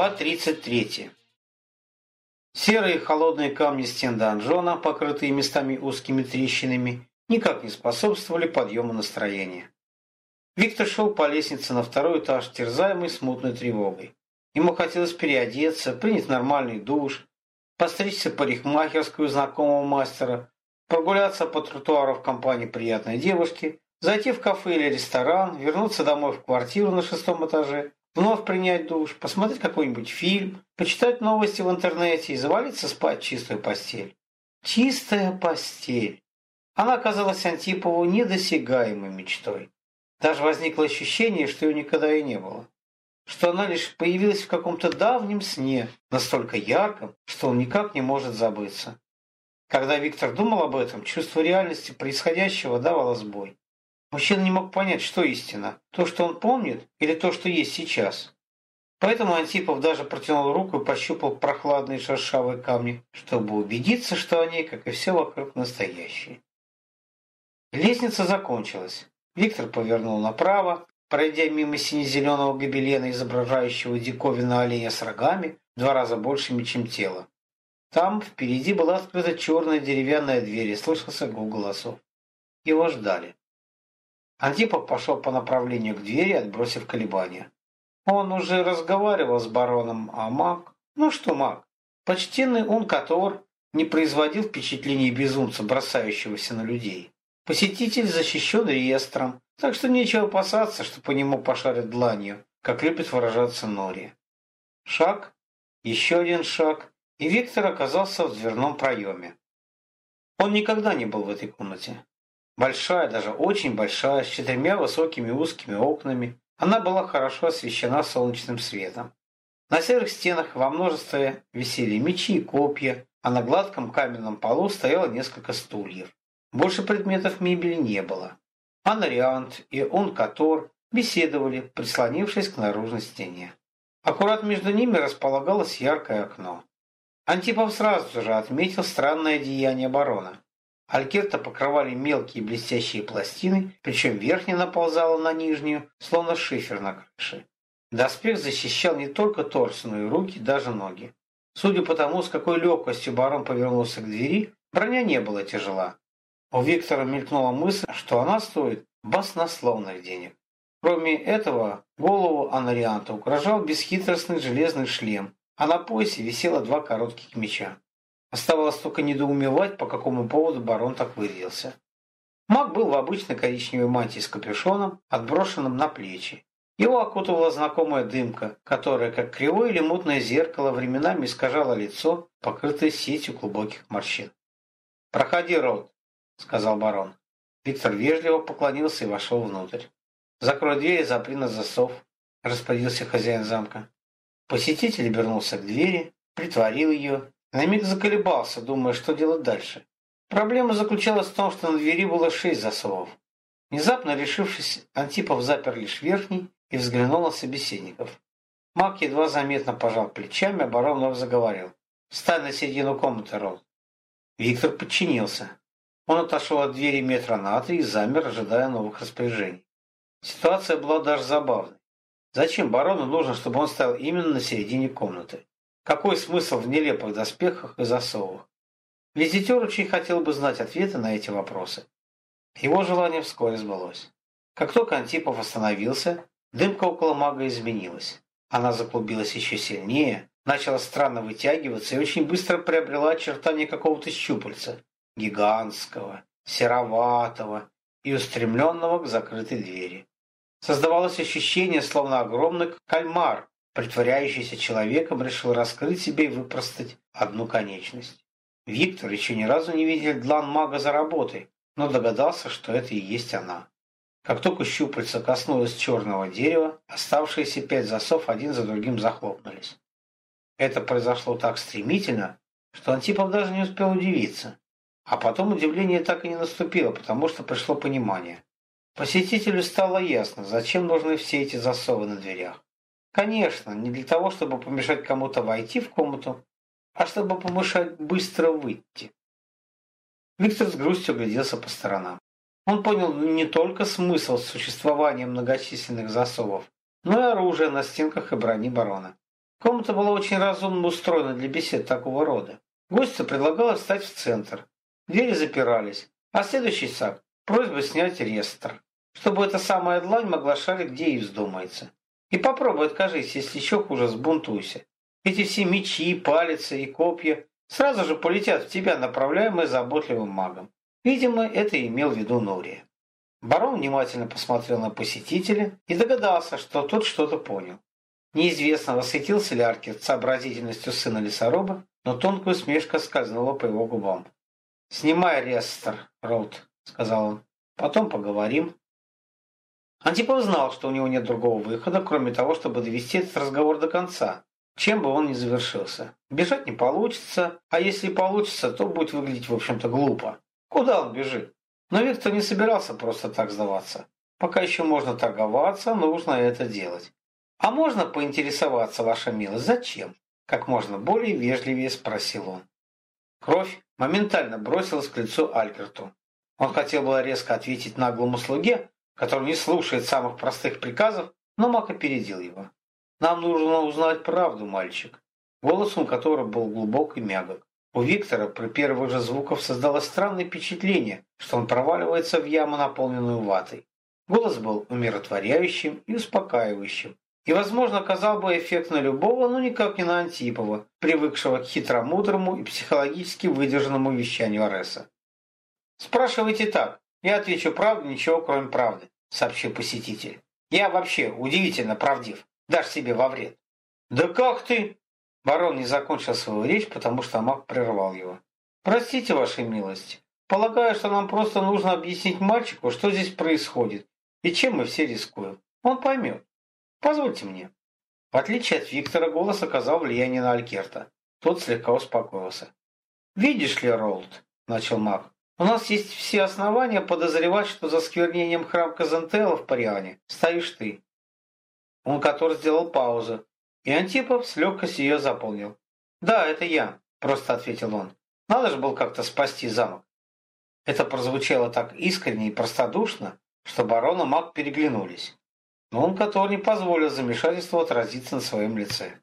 Глава 33. Серые холодные камни стен донжона, покрытые местами узкими трещинами, никак не способствовали подъему настроения. Виктор шел по лестнице на второй этаж, терзаемый смутной тревогой. Ему хотелось переодеться, принять нормальный душ, постричься парикмахерскую знакомого мастера, прогуляться по тротуару в компании приятной девушки, зайти в кафе или ресторан, вернуться домой в квартиру на шестом этаже вновь принять душ, посмотреть какой-нибудь фильм, почитать новости в интернете и завалиться спать в чистую постель. Чистая постель. Она казалась Антипову недосягаемой мечтой. Даже возникло ощущение, что ее никогда и не было. Что она лишь появилась в каком-то давнем сне, настолько ярком, что он никак не может забыться. Когда Виктор думал об этом, чувство реальности происходящего давало сбой. Мужчина не мог понять, что истина, то, что он помнит, или то, что есть сейчас. Поэтому Антипов даже протянул руку и пощупал прохладные шершавые камни, чтобы убедиться, что они, как и все вокруг, настоящие. Лестница закончилась. Виктор повернул направо, пройдя мимо сине-зеленого гобелена, изображающего диковинного оленя с рогами, два раза большими, чем тело. Там впереди была открыта черная деревянная дверь и слышался гул голосов. Его ждали. Антипов пошел по направлению к двери, отбросив колебания. Он уже разговаривал с бароном, а маг... Ну что маг? Почтенный он Котор не производил впечатления безумца, бросающегося на людей. Посетитель защищен реестром, так что нечего опасаться, что по нему пошарят дланью, как любит выражаться Нори. Шаг, еще один шаг, и Виктор оказался в дверном проеме. Он никогда не был в этой комнате. Большая, даже очень большая, с четырьмя высокими узкими окнами, она была хорошо освещена солнечным светом. На серых стенах во множестве висели мечи и копья, а на гладком каменном полу стояло несколько стульев. Больше предметов мебели не было. Анариант и он Котор беседовали, прислонившись к наружной стене. Аккурат между ними располагалось яркое окно. Антипов сразу же отметил странное деяние барона. Алькерта покрывали мелкие блестящие пластины, причем верхняя наползала на нижнюю, словно шифер на крыше. Доспех защищал не только торс, но и руки, даже ноги. Судя по тому, с какой легкостью барон повернулся к двери, броня не была тяжела. У Виктора мелькнула мысль, что она стоит баснословных денег. Кроме этого, голову анарианта угрожал бесхитростный железный шлем, а на поясе висело два коротких меча. Оставалось только недоумевать, по какому поводу барон так вырядился. Маг был в обычной коричневой мантии с капюшоном, отброшенным на плечи. Его окутывала знакомая дымка, которая, как кривое или мутное зеркало, временами искажала лицо, покрытое сетью глубоких морщин. «Проходи, Рот», — сказал барон. Виктор вежливо поклонился и вошел внутрь. «Закрой дверь и запри на засов», — распорядился хозяин замка. Посетитель вернулся к двери, притворил ее на миг заколебался, думая, что делать дальше. Проблема заключалась в том, что на двери было шесть засовов. Внезапно решившись, Антипов запер лишь верхний и взглянул на собеседников. Мак едва заметно пожал плечами, а барон вновь заговорил. «Встань на середину комнаты, Рот». Виктор подчинился. Он отошел от двери метра на три и замер, ожидая новых распоряжений. Ситуация была даже забавной. Зачем барону нужно, чтобы он стоял именно на середине комнаты? Какой смысл в нелепых доспехах и засовах? Визитер очень хотел бы знать ответы на эти вопросы. Его желание вскоре сбылось. Как только Антипов остановился, дымка около мага изменилась. Она заклубилась еще сильнее, начала странно вытягиваться и очень быстро приобрела очертания какого-то щупальца, гигантского, сероватого и устремленного к закрытой двери. Создавалось ощущение, словно огромный кальмар притворяющийся человеком, решил раскрыть себе и выпростать одну конечность. Виктор еще ни разу не видел длан мага за работой, но догадался, что это и есть она. Как только щупальца коснулось черного дерева, оставшиеся пять засов один за другим захлопнулись. Это произошло так стремительно, что Антипов даже не успел удивиться. А потом удивление так и не наступило, потому что пришло понимание. Посетителю стало ясно, зачем нужны все эти засовы на дверях. Конечно, не для того, чтобы помешать кому-то войти в комнату, а чтобы помешать быстро выйти. Виктор с грустью гляделся по сторонам. Он понял не только смысл существования многочисленных засовов, но и оружие на стенках и брони барона. Комната была очень разумно устроена для бесед такого рода. Гостю предлагалось встать в центр. Двери запирались, а следующий шаг – просьба снять рестор, чтобы эта самая длань могла шарить, где ей вздумается. И попробуй откажись, если еще хуже, сбунтуйся. Эти все мечи, палицы и копья сразу же полетят в тебя, направляемые заботливым магом. Видимо, это имел в виду Нурия. Барон внимательно посмотрел на посетителя и догадался, что тот что-то понял. Неизвестно, восхитился ли Аркет сообразительностью сына лесоруба, но тонкая усмешка скользнула по его губам. «Снимай рестер, Роуд», — сказал он. «Потом поговорим». Антипов знал, что у него нет другого выхода, кроме того, чтобы довести этот разговор до конца, чем бы он ни завершился. Бежать не получится, а если получится, то будет выглядеть, в общем-то, глупо. Куда он бежит? Но Виктор не собирался просто так сдаваться. Пока еще можно торговаться, нужно это делать. А можно поинтересоваться, ваша милость, зачем? Как можно более вежливее спросил он. Кровь моментально бросилась к лицу Алькерту. Он хотел было резко ответить наглому слуге, который не слушает самых простых приказов, но Мак опередил его. «Нам нужно узнать правду, мальчик», голосом которого был глубок и мягок. У Виктора при первых же звуках создалось странное впечатление, что он проваливается в яму, наполненную ватой. Голос был умиротворяющим и успокаивающим, и, возможно, оказал бы эффект на любого, но никак не на Антипова, привыкшего к хитромудрому и психологически выдержанному вещанию Ареса. «Спрашивайте так, я отвечу правду, ничего кроме правды», — сообщил посетитель. «Я вообще удивительно правдив, дашь себе во вред». «Да как ты?» Барон не закончил свою речь, потому что маг прервал его. «Простите, ваша милость. Полагаю, что нам просто нужно объяснить мальчику, что здесь происходит и чем мы все рискуем. Он поймет. Позвольте мне». В отличие от Виктора, голос оказал влияние на Алькерта. Тот слегка успокоился. «Видишь ли, Ролд», — начал маг, — «у нас есть все основания подозревать, что за сквернением храм Казантела в Париане стоишь ты». Он который сделал паузу, и Антипов с легкостью ее заполнил. «Да, это я», – просто ответил он. «Надо же было как-то спасти замок». Это прозвучало так искренне и простодушно, что барон и маг переглянулись. Но он который не позволил замешательству отразиться на своем лице.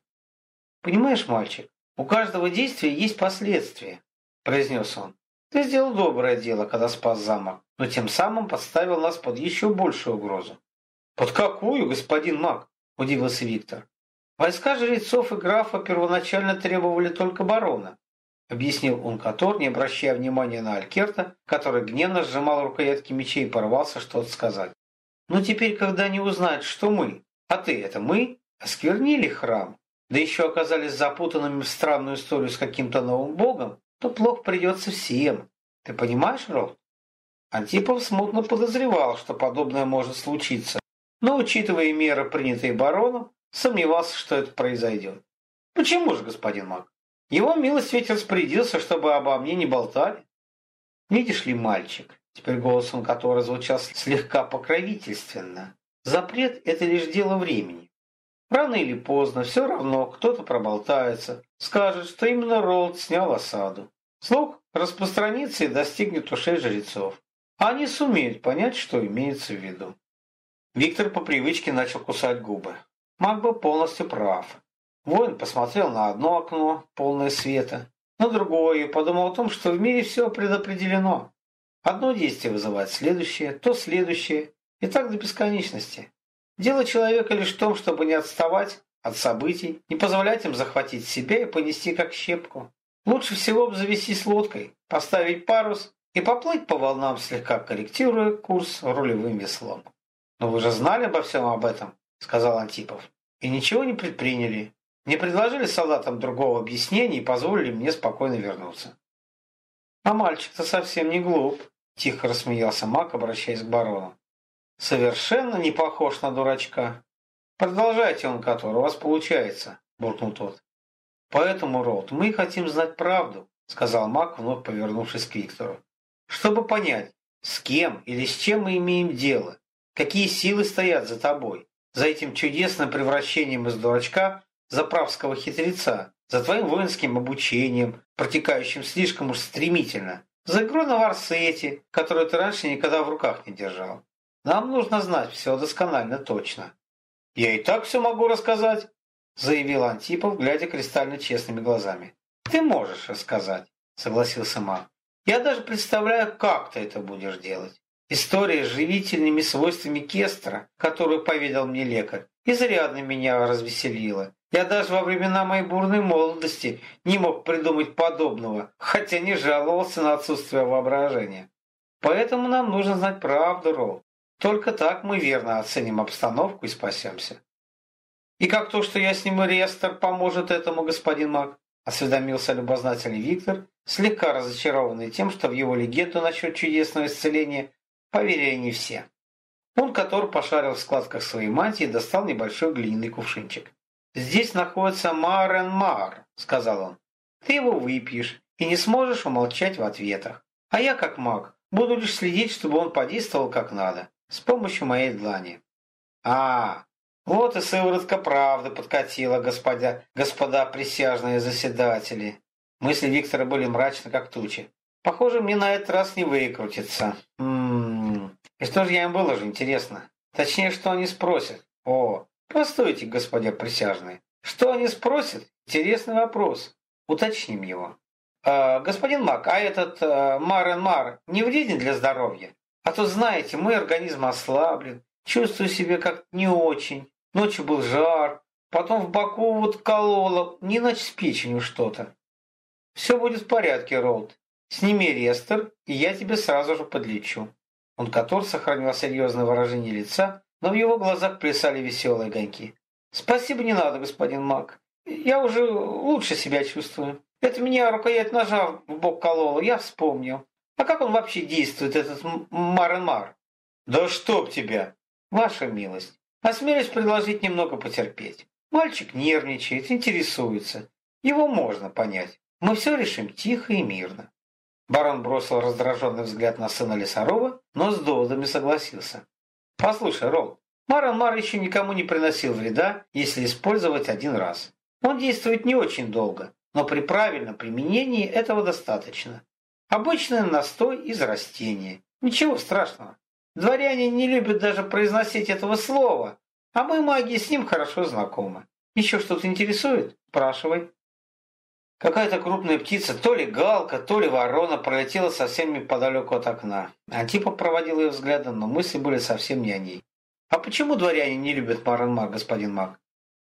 «Понимаешь, мальчик, у каждого действия есть последствия», – произнес он. «Ты сделал доброе дело, когда спас замок, но тем самым подставил нас под еще большую угрозу». «Под какую, господин маг?» – удивился Виктор. Войска жрецов и графа первоначально требовали только барона, объяснил он Котор, не обращая внимания на Алькерта, который гневно сжимал рукоятки мечей и порвался что-то сказать. Но теперь, когда они узнают, что мы, а ты это мы, осквернили храм, да еще оказались запутанными в странную историю с каким-то новым богом, то плохо придется всем. Ты понимаешь, Ролд? Антипов смутно подозревал, что подобное может случиться, но, учитывая меры, принятые бароном, Сомневался, что это произойдет. Почему же, господин Мак? Его милость ведь распорядился, чтобы обо мне не болтали. Видишь ли, мальчик, теперь голосом которого звучал слегка покровительственно, запрет – это лишь дело времени. Рано или поздно, все равно, кто-то проболтается, скажет, что именно Ролд снял осаду. Слух распространится и достигнет ушей жрецов. А они сумеют понять, что имеется в виду. Виктор по привычке начал кусать губы. Маг был полностью прав. Воин посмотрел на одно окно, полное света, на другое и подумал о том, что в мире все предопределено. Одно действие вызывает следующее, то следующее, и так до бесконечности. Дело человека лишь в том, чтобы не отставать от событий, не позволять им захватить себя и понести как щепку. Лучше всего обзавестись лодкой, поставить парус и поплыть по волнам, слегка корректируя курс рулевым веслом. Но вы же знали обо всем об этом, — сказал Антипов. «И ничего не предприняли. Не предложили солдатам другого объяснения и позволили мне спокойно вернуться». «А мальчик-то совсем не глуп», — тихо рассмеялся Мак, обращаясь к барону. «Совершенно не похож на дурачка. Продолжайте он, который у вас получается», — буркнул тот. «Поэтому, Ролд, мы хотим знать правду», — сказал Мак, вновь повернувшись к Виктору. «Чтобы понять, с кем или с чем мы имеем дело, какие силы стоят за тобой, за этим чудесным превращением из дурачка заправского хитреца, за твоим воинским обучением, протекающим слишком уж стремительно, за игру на варсете, которую ты раньше никогда в руках не держал. Нам нужно знать все досконально точно. Я и так все могу рассказать. заявил Антипов, глядя кристально честными глазами. «Ты можешь рассказать», — согласился Мак. «Я даже представляю, как ты это будешь делать. История с живительными свойствами кестра, которую поведал мне лекарь, изрядно меня развеселила. Я даже во времена моей бурной молодости не мог придумать подобного, хотя не жаловался на отсутствие воображения. Поэтому нам нужно знать правду, Ролл. Только так мы верно оценим обстановку и спасемся. И как то, что я сниму реестр, поможет этому, господин Мак? Осведомился любознательный Виктор, слегка разочарованный тем, что в его легенду насчет чудесного исцеления поверили не все. Он, который пошарил в складках своей мантии, достал небольшой глиняный кувшинчик. «Здесь находится Марен-Мар», — сказал он. «Ты его выпьешь и не сможешь умолчать в ответах. А я, как маг, буду лишь следить, чтобы он подействовал как надо, с помощью моей длани». «А, вот и сыворотка правды подкатила, господа, господа присяжные заседатели». Мысли Виктора были мрачны, как тучи. «Похоже, мне на этот раз не выкрутиться. М-м-м. И что же я им выложу, интересно? Точнее, что они спросят? О, Постойте, господа присяжные. Что они спросят? Интересный вопрос. Уточним его. Э, господин Мак, а этот э, Марен-Мар не вреден для здоровья? А то, знаете, мой организм ослаблен, чувствую себя как не очень. Ночью был жар, потом в боку вот кололо, не иначе с печенью что-то. Все будет в порядке, Ролд. Сними рестер, и я тебе сразу же подлечу. Он Катор сохранил серьезное выражение лица, но в его глазах плясали веселые огоньки. «Спасибо не надо, господин Мак. Я уже лучше себя чувствую. Это меня рукоять ножа в бок колола, я вспомнил. А как он вообще действует, этот Марен-Мар?» «Да чтоб тебя!» «Ваша милость, осмелюсь предложить немного потерпеть. Мальчик нервничает, интересуется. Его можно понять. Мы все решим тихо и мирно». Барон бросил раздраженный взгляд на сына Лесарова, но с доводами согласился. Послушай, Ролл, Маран-Мар еще никому не приносил вреда, если использовать один раз. Он действует не очень долго, но при правильном применении этого достаточно. Обычный настой из растения. Ничего страшного. Дворяне не любят даже произносить этого слова, а мы, маги, с ним хорошо знакомы. Еще что-то интересует? Спрашивай. Какая-то крупная птица, то ли галка, то ли ворона, пролетела совсем неподалеку от окна. Антипа проводил ее взглядом, но мысли были совсем не о ней. «А почему дворяне не любят Маранмар, господин Маг?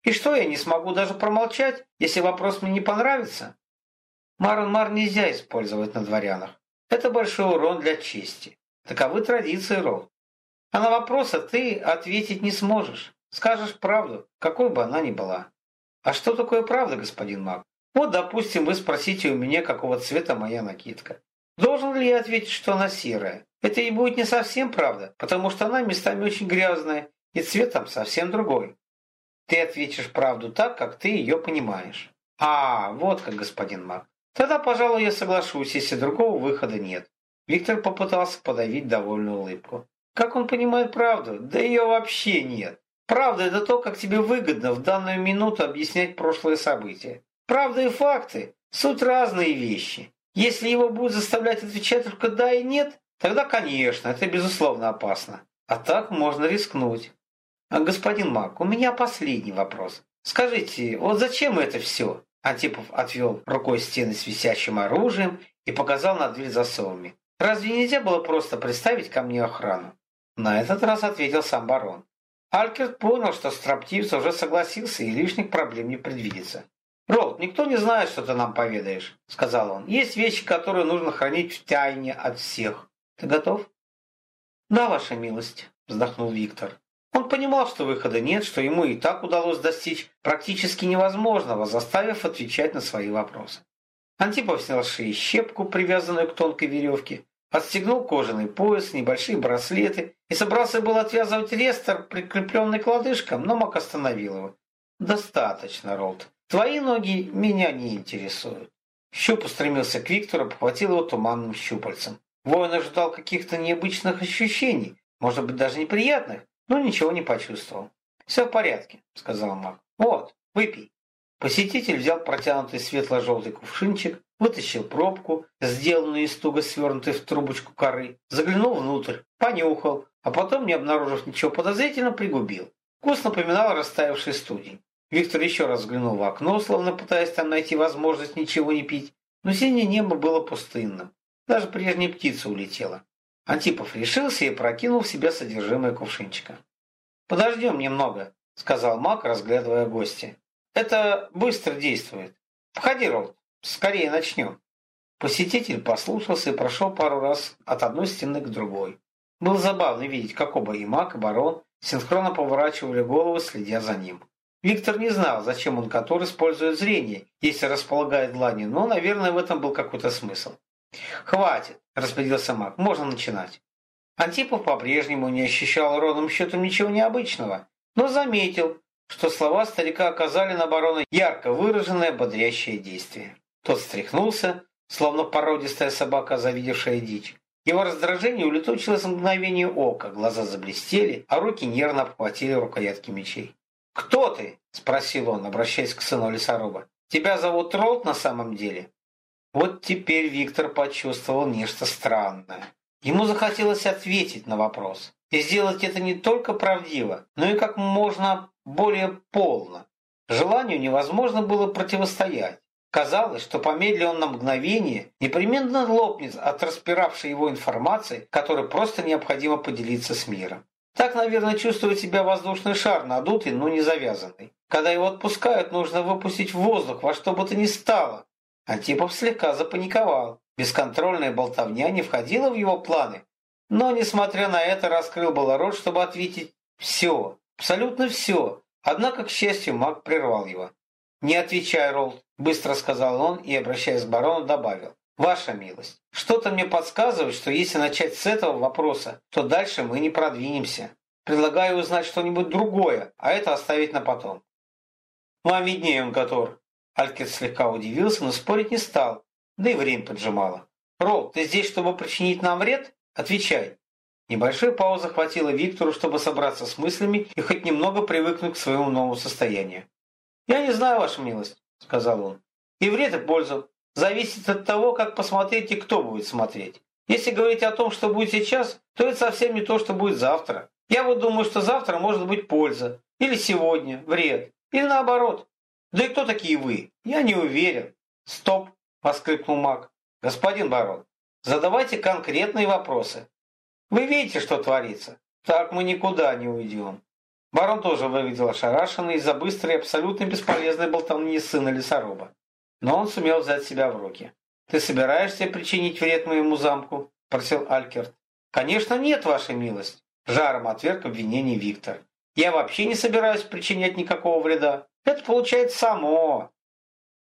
И что, я не смогу даже промолчать, если вопрос мне не понравится?» Маранмар нельзя использовать на дворянах. Это большой урон для чести. Таковы традиции, Ролл. А на вопросы ты ответить не сможешь. Скажешь правду, какой бы она ни была. А что такое правда, господин Маг? Вот, допустим, вы спросите у меня, какого цвета моя накидка. Должен ли я ответить, что она серая? Это и будет не совсем правда, потому что она местами очень грязная, и цвет там совсем другой. Ты ответишь правду так, как ты ее понимаешь. А, вот как, господин Мак. Тогда, пожалуй, я соглашусь, если другого выхода нет. Виктор попытался подавить довольную улыбку. Как он понимает правду? Да ее вообще нет. Правда – это то, как тебе выгодно в данную минуту объяснять прошлые события. Правда и факты – суть разные вещи. Если его будут заставлять отвечать только «да» и «нет», тогда, конечно, это безусловно опасно. А так можно рискнуть. А, господин Мак, у меня последний вопрос. Скажите, вот зачем это все? Антипов отвел рукой стены с висящим оружием и показал на дверь засовами. Разве нельзя было просто представить ко мне охрану? На этот раз ответил сам барон. Алькерт понял, что строптивец уже согласился и лишних проблем не предвидится. «Ролд, никто не знает, что ты нам поведаешь», — сказал он. «Есть вещи, которые нужно хранить в тайне от всех. Ты готов?» «Да, ваша милость», — вздохнул Виктор. Он понимал, что выхода нет, что ему и так удалось достичь практически невозможного, заставив отвечать на свои вопросы. Антипов снял с шеи щепку, привязанную к тонкой веревке, отстегнул кожаный пояс, небольшие браслеты и собрался был отвязывать рестор, прикрепленный к лодыжкам, но Мак остановил его. «Достаточно, Ролд. Твои ноги меня не интересуют. Щуп устремился к Виктору, похватил его туманным щупальцем. Воин ожидал каких-то необычных ощущений, может быть, даже неприятных, но ничего не почувствовал. «Все в порядке», — сказал маг. «Вот, выпей». Посетитель взял протянутый светло-желтый кувшинчик, вытащил пробку, сделанную из туго свернутой в трубочку коры, заглянул внутрь, понюхал, а потом, не обнаружив ничего подозрительного, пригубил. Вкус напоминал растаявший студень. Виктор еще раз взглянул в окно, словно пытаясь там найти возможность ничего не пить, но синее небо было пустынным. Даже прежняя птица улетела. Антипов решился и прокинул в себя содержимое кувшинчика. «Подождем немного», — сказал маг, разглядывая гостя. «Это быстро действует. Входи, Ролд, скорее начнем». Посетитель послушался и прошел пару раз от одной стены к другой. Было забавно видеть, как оба и маг, и барон синхронно поворачивали головы, следя за ним. Виктор не знал, зачем он Котор использует зрение, если располагает длани, но, наверное, в этом был какой-то смысл. «Хватит», – распорядился маг, – «можно начинать». Антипов по-прежнему не ощущал ровным счетом ничего необычного, но заметил, что слова старика оказали на барона ярко выраженное бодрящее действие. Тот встряхнулся, словно породистая собака, завидевшая дичь. Его раздражение улетучилось в мгновение ока, глаза заблестели, а руки нервно обхватили рукоятки мечей. «Кто ты?» – спросил он, обращаясь к сыну лесоруба. «Тебя зовут Ролд на самом деле?» Вот теперь Виктор почувствовал нечто странное. Ему захотелось ответить на вопрос. И сделать это не только правдиво, но и как можно более полно. Желанию невозможно было противостоять. Казалось, что помедли он на мгновение, непременно лопнет от распиравшей его информации, которой просто необходимо поделиться с миром. Так, наверное, чувствует себя воздушный шар, надутый, но не завязанный. Когда его отпускают, нужно выпустить в воздух во что бы то ни стало. Антипов слегка запаниковал. Бесконтрольная болтовня не входила в его планы. Но, несмотря на это, раскрыл было рот, чтобы ответить «все», абсолютно все. Однако, к счастью, маг прервал его. «Не отвечай, Ролд», – быстро сказал он и, обращаясь к барону, добавил. Ваша милость, что-то мне подсказывает, что если начать с этого вопроса, то дальше мы не продвинемся. Предлагаю узнать что-нибудь другое, а это оставить на потом. Вам виднее, он Онкатор. Алькет слегка удивился, но спорить не стал, да и время поджимало. Ролл, ты здесь, чтобы причинить нам вред? Отвечай. Небольшая пауза хватила Виктору, чтобы собраться с мыслями и хоть немного привыкнуть к своему новому состоянию. «Я не знаю, ваша милость», — сказал он. «И вред, и пользу зависит от того, как посмотреть и кто будет смотреть. Если говорить о том, что будет сейчас, то это совсем не то, что будет завтра. Я вот думаю, что завтра может быть польза, или сегодня вред, или наоборот. Да и кто такие вы? Я не уверен. Стоп, воскликнул маг. Господин барон, задавайте конкретные вопросы. Вы видите, что творится? Так мы никуда не уйдем. Барон тоже выглядел ошарашенный из-за быстрой и абсолютно бесполезной болтовни сына лесоруба. Но он сумел взять себя в руки. «Ты собираешься причинить вред моему замку?» – просил Алькерт. «Конечно нет, ваша милость!» – жаром отверг обвинение Виктор. «Я вообще не собираюсь причинять никакого вреда. Это получается само!»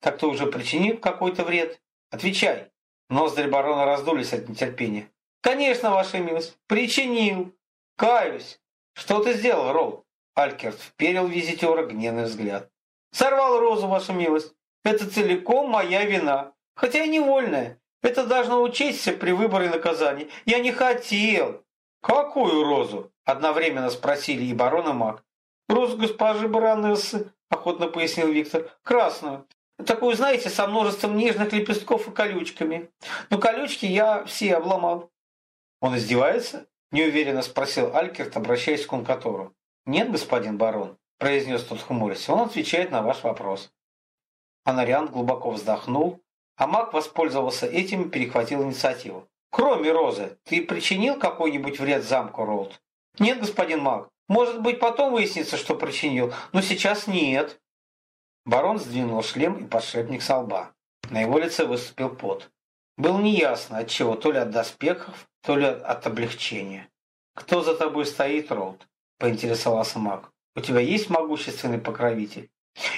«Так ты уже причинил какой-то вред? Отвечай!» Ноздри барона раздулись от нетерпения. «Конечно, ваша милость! Причинил! Каюсь! Что ты сделал, Ролл?» Алькерт вперил визитера гневный взгляд. «Сорвал розу, ваша милость! Это целиком моя вина, хотя и невольная. Это должно учесть при выборе наказаний. Я не хотел. Какую розу? Одновременно спросили и барон, и маг. Розу госпожи баронессы, охотно пояснил Виктор. Красную. Такую, знаете, со множеством нежных лепестков и колючками. Но колючки я все обломал. Он издевается? Неуверенно спросил Алькерт, обращаясь к Кункатору. Нет, господин барон, произнес тот хмурясь. Он отвечает на ваш вопрос. Анариан глубоко вздохнул, а маг воспользовался этим и перехватил инициативу. «Кроме Розы, ты причинил какой-нибудь вред замку, Ролд?» «Нет, господин маг. Может быть, потом выяснится, что причинил, но сейчас нет». Барон сдвинул шлем и подшипник со лба. На его лице выступил пот. Было неясно, от чего, то ли от доспехов, то ли от облегчения. «Кто за тобой стоит, Ролд?» – поинтересовался маг. «У тебя есть могущественный покровитель?»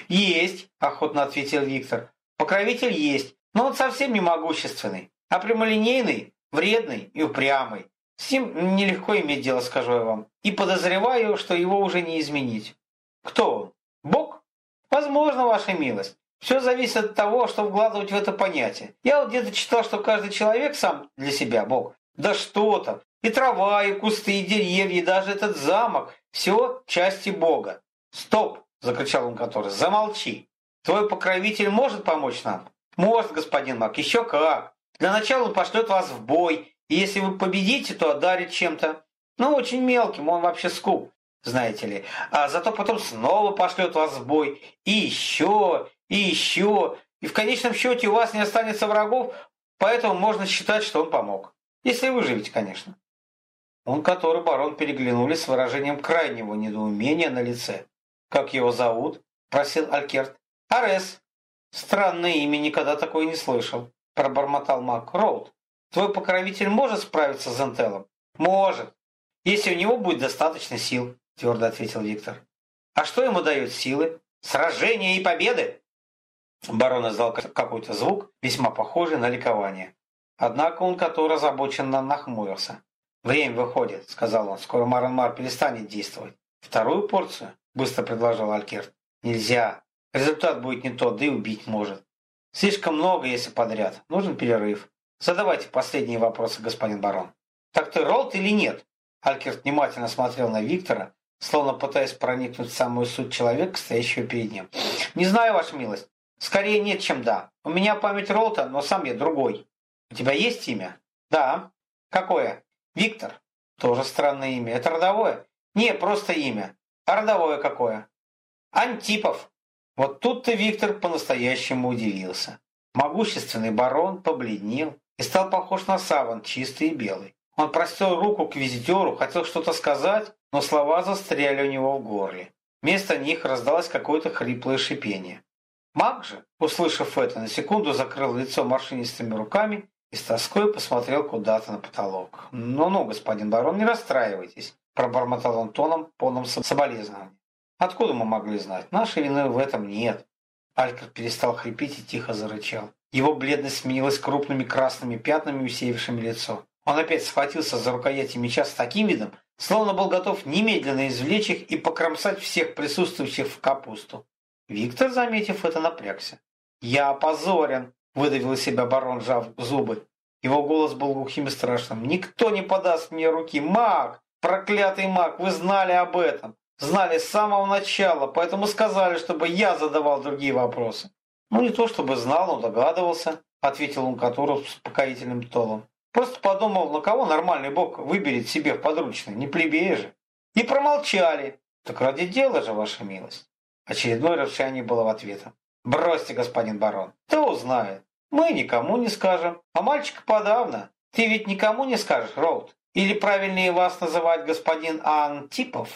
«Есть», – охотно ответил Виктор. «Покровитель есть, но он совсем не могущественный, а прямолинейный, вредный и упрямый. С ним нелегко иметь дело, скажу я вам. И подозреваю, что его уже не изменить. Кто он? Бог? Возможно, ваша милость. Все зависит от того, что вкладывать в это понятие. Я вот где-то читал, что каждый человек сам для себя Бог. Да что там. И трава, и кусты, и деревья, и даже этот замок. Все части Бога. Стоп! – закричал он который. «Замолчи! Твой покровитель может помочь нам?» «Может, господин Мак, еще как! Для начала он пошлет вас в бой, и если вы победите, то одарит чем-то. Ну, очень мелким, он вообще скуп. знаете ли. А зато потом снова пошлет вас в бой. И еще, и еще. И в конечном счете у вас не останется врагов, поэтому можно считать, что он помог. Если выживете, конечно. Он, который барон переглянулись с выражением крайнего недоумения на лице. «Как его зовут?» – просил Алькерт. «Арес». «Странное имя, никогда такое не слышал», – пробормотал маг. «Роуд, твой покровитель может справиться с Зентелом?» «Может, если у него будет достаточно сил», – твердо ответил Виктор. «А что ему дают силы? Сражения и победы?» Барон издал какой-то звук, весьма похожий на ликование. Однако он, который озабоченно нахмурился. «Время выходит», — сказал он. «Скоро Маранмар перестанет действовать». «Вторую порцию?» — быстро предложил Алькерт. «Нельзя. Результат будет не тот, да и убить может. Слишком много, если подряд. Нужен перерыв. Задавайте последние вопросы, господин барон». «Так ты Ролд или нет?» Алькерт внимательно смотрел на Виктора, словно пытаясь проникнуть в самую суть человека, стоящего перед ним. «Не знаю, ваша милость. Скорее нет, чем да. У меня память Ролта, но сам я другой. У тебя есть имя?» «Да». «Какое?» Виктор. Тоже странное имя. Это родовое? Не, просто имя. А родовое какое? Антипов. Вот тут-то Виктор по-настоящему удивился. Могущественный барон побледнел и стал похож на саван, чистый и белый. Он простел руку к визитеру, хотел что-то сказать, но слова застряли у него в горле. Вместо них раздалось какое-то хриплое шипение. Маг же, услышав это, на секунду закрыл лицо морщинистыми руками и с тоской посмотрел куда-то на потолок. «Ну-ну, господин барон, не расстраивайтесь», – пробормотал он тоном, полным соболезнования. «Откуда мы могли знать? Нашей вины в этом нет». Алькер перестал хрипеть и тихо зарычал. Его бледность сменилась крупными красными пятнами, усеявшими лицо. Он опять схватился за рукояти меча с таким видом, словно был готов немедленно извлечь их и покромсать всех присутствующих в капусту. Виктор, заметив это, напрягся. «Я опозорен!» Выдавил из себя барон, сжав зубы. Его голос был глухим и страшным. «Никто не подаст мне руки! Маг! Проклятый маг! Вы знали об этом! Знали с самого начала, поэтому сказали, чтобы я задавал другие вопросы!» «Ну, не то чтобы знал, но догадывался», — ответил он Катуру с успокоительным тоном. «Просто подумал, на кого нормальный бог выберет себе в подручный, не плебея же». И промолчали. «Так ради дела же, ваша милость!» Очередное рычание было в ответом. Бросьте, господин барон, кто узнает. Мы никому не скажем, а мальчик подавно. Ты ведь никому не скажешь, Роуд? Или правильнее вас называть господин Антипов?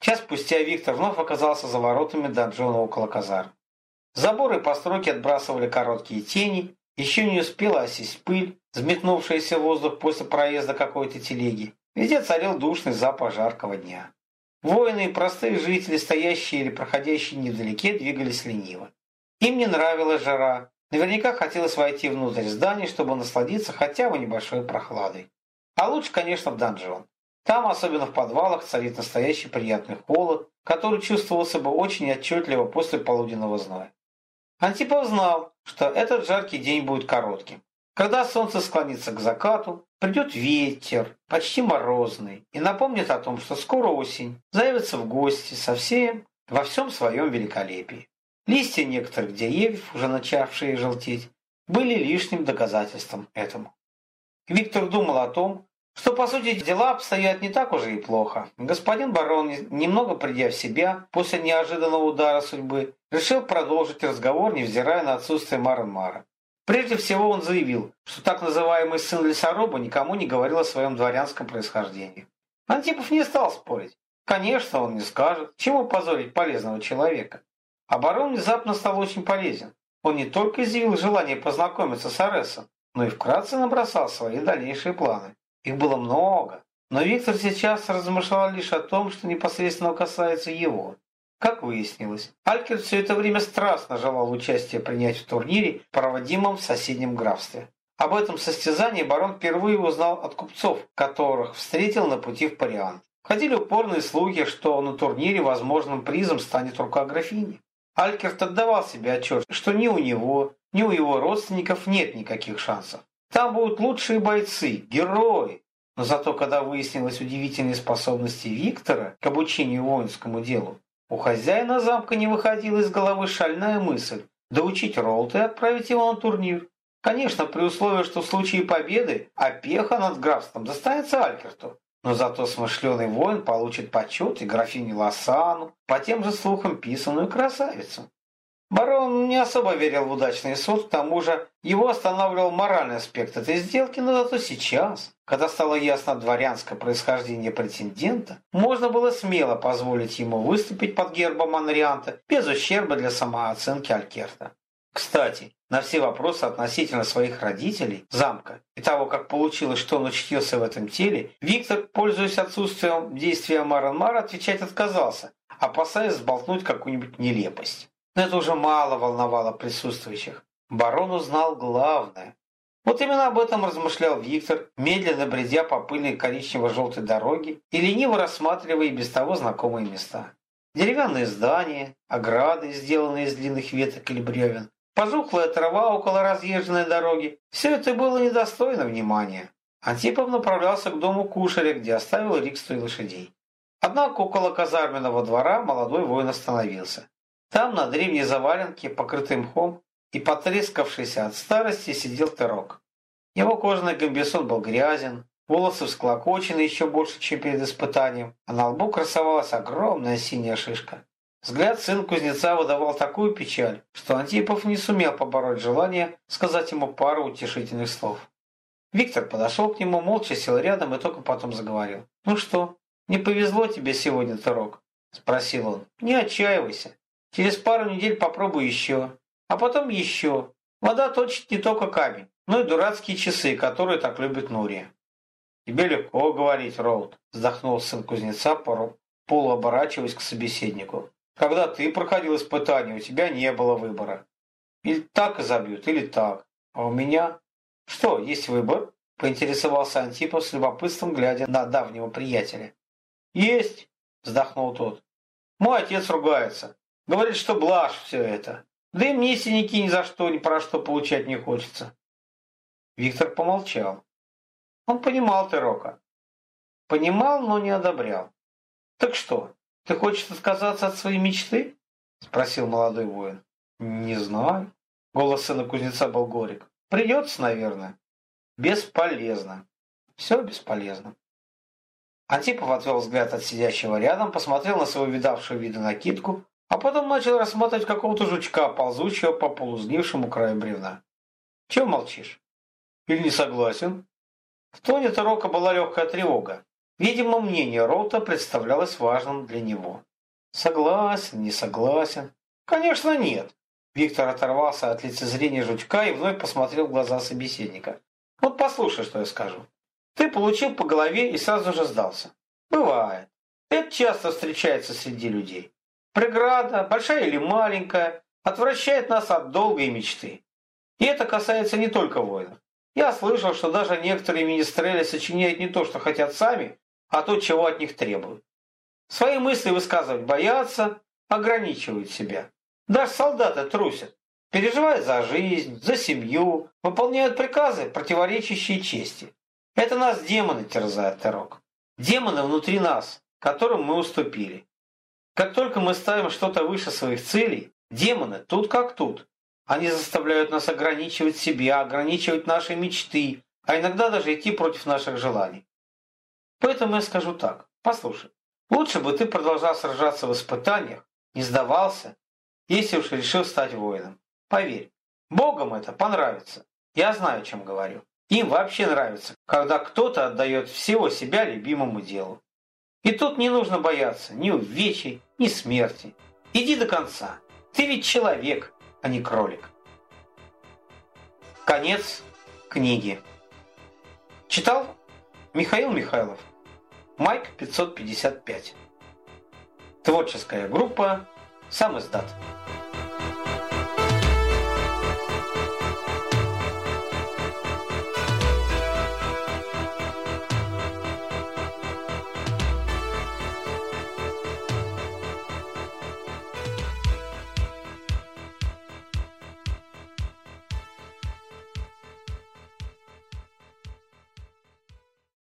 Час спустя Виктор вновь оказался за воротами донжона около казар. Заборы постройки отбрасывали короткие тени, еще не успела осесть пыль, взметнувшаяся в воздух после проезда какой-то телеги. Везде царил душный запах жаркого дня. Воины и простые жители, стоящие или проходящие невдалеке, двигались лениво. Им не нравилась жара. Наверняка хотелось войти внутрь здания, чтобы насладиться хотя бы небольшой прохладой. А лучше, конечно, в донжон. Там, особенно в подвалах, царит настоящий приятный холод, который чувствовался бы очень отчетливо после полуденного зноя. Антипов знал, что этот жаркий день будет коротким. Когда солнце склонится к закату, придет ветер, почти морозный, и напомнит о том, что скоро осень, заявится в гости совсем во всем своем великолепии. Листья некоторых деревьев, уже начавшие желтеть, были лишним доказательством этому. Виктор думал о том, что, по сути, дела обстоят не так уже и плохо. Господин барон, немного придя в себя после неожиданного удара судьбы, решил продолжить разговор, невзирая на отсутствие Маренмара. Прежде всего он заявил, что так называемый сын лесоруба никому не говорил о своем дворянском происхождении. Антипов не стал спорить. Конечно, он не скажет, чему позорить полезного человека. Барон внезапно стал очень полезен. Он не только изъявил желание познакомиться с Аресом, но и вкратце набросал свои дальнейшие планы. Их было много, но Виктор сейчас размышлял лишь о том, что непосредственно касается его. Как выяснилось, Алькер все это время страстно желал участия принять в турнире, проводимом в соседнем графстве. Об этом состязании барон впервые узнал от купцов, которых встретил на пути в Париан. Ходили упорные слухи, что на турнире возможным призом станет рука графини. Алькерт отдавал себе отчет, что ни у него, ни у его родственников нет никаких шансов. Там будут лучшие бойцы, герои. Но зато, когда выяснились удивительные способности Виктора к обучению воинскому делу, у хозяина замка не выходила из головы шальная мысль доучить Ролта и отправить его на турнир. Конечно, при условии, что в случае победы опеха над графством достанется Алькерту. Но зато смышленый воин получит почет и графиню Лосану, по тем же слухам писанную красавицу. Барон не особо верил в удачный суд, к тому же его останавливал моральный аспект этой сделки, но зато сейчас, когда стало ясно дворянское происхождение претендента, можно было смело позволить ему выступить под гербом Анрианта без ущерба для самооценки Алькерта. Кстати, на все вопросы относительно своих родителей, замка и того, как получилось, что он учтился в этом теле, Виктор, пользуясь отсутствием действия Маранмара, отвечать отказался, опасаясь сболтнуть какую-нибудь нелепость. Но это уже мало волновало присутствующих. Барон узнал главное. Вот именно об этом размышлял Виктор, медленно бредя по пыльной коричнево-желтой дороге и лениво рассматривая и без того знакомые места. Деревянные здания, ограды, сделанные из длинных веток или бревен, пожухлая трава около разъезженной дороги – все это было недостойно внимания. Антипов направлялся к дому кушаря, где оставил Риксту и лошадей. Однако около казарменного двора молодой воин остановился. Там, на древней заваленке, покрытой мхом и потрескавшийся от старости, сидел Терок. Его кожаный комбисон был грязен, волосы всклокочены еще больше, чем перед испытанием, а на лбу красовалась огромная синяя шишка. Взгляд сын кузнеца выдавал такую печаль, что Антипов не сумел побороть желание сказать ему пару утешительных слов. Виктор подошел к нему, молча сел рядом и только потом заговорил. «Ну что, не повезло тебе сегодня, Тарок?» – спросил он. «Не отчаивайся. Через пару недель попробуй еще. А потом еще. Вода точит не только камень, но и дурацкие часы, которые так любит Нурия. «Тебе легко говорить, Роуд», – вздохнул сын кузнеца, полуоборачиваясь к собеседнику. «Когда ты проходил испытание, у тебя не было выбора. Или так и забьют, или так. А у меня...» «Что, есть выбор?» – поинтересовался Антипов с любопытством, глядя на давнего приятеля. «Есть», – вздохнул тот. «Мой отец ругается. Говорит, что блажь все это. Да и мне синяки ни за что, ни про что получать не хочется. Виктор помолчал. Он понимал Терока. Понимал, но не одобрял. Так что, ты хочешь отказаться от своей мечты? Спросил молодой воин. Не знаю. Голос сына кузнеца был горек. Придется, наверное. Бесполезно. Все бесполезно. Антипов отвел взгляд от сидящего рядом, посмотрел на свою видавшую виды накидку, а потом начал рассматривать какого-то жучка, ползущего по полузнившему краю бревна. Чего молчишь? Или не согласен? В тоне Тарока была легкая тревога. Видимо, мнение Роута представлялось важным для него. Согласен, не согласен? Конечно, нет. Виктор оторвался от лицезрения жучка и вновь посмотрел в глаза собеседника. Вот послушай, что я скажу. Ты получил по голове и сразу же сдался. Бывает. Это часто встречается среди людей. Преграда, большая или маленькая, отвращает нас от долгой мечты. И это касается не только воинов. Я слышал, что даже некоторые министрели сочиняют не то, что хотят сами, а то, чего от них требуют. Свои мысли высказывать боятся, ограничивают себя. Даже солдаты трусят, переживают за жизнь, за семью, выполняют приказы, противоречащие чести. Это нас демоны терзают, Терок. Демоны внутри нас, которым мы уступили. Как только мы ставим что-то выше своих целей, демоны тут как тут. Они заставляют нас ограничивать себя, ограничивать наши мечты, а иногда даже идти против наших желаний. Поэтому я скажу так. Послушай, лучше бы ты продолжал сражаться в испытаниях, не сдавался, если уж решил стать воином. Поверь, Богам это понравится. Я знаю, о чем говорю. Им вообще нравится, когда кто-то отдает всего себя любимому делу. И тут не нужно бояться ни увечий, ни смерти. Иди до конца. Ты ведь человек, а не кролик. Конец книги. Читал Михаил Михайлов. Майк 555. Творческая группа «Сам издат».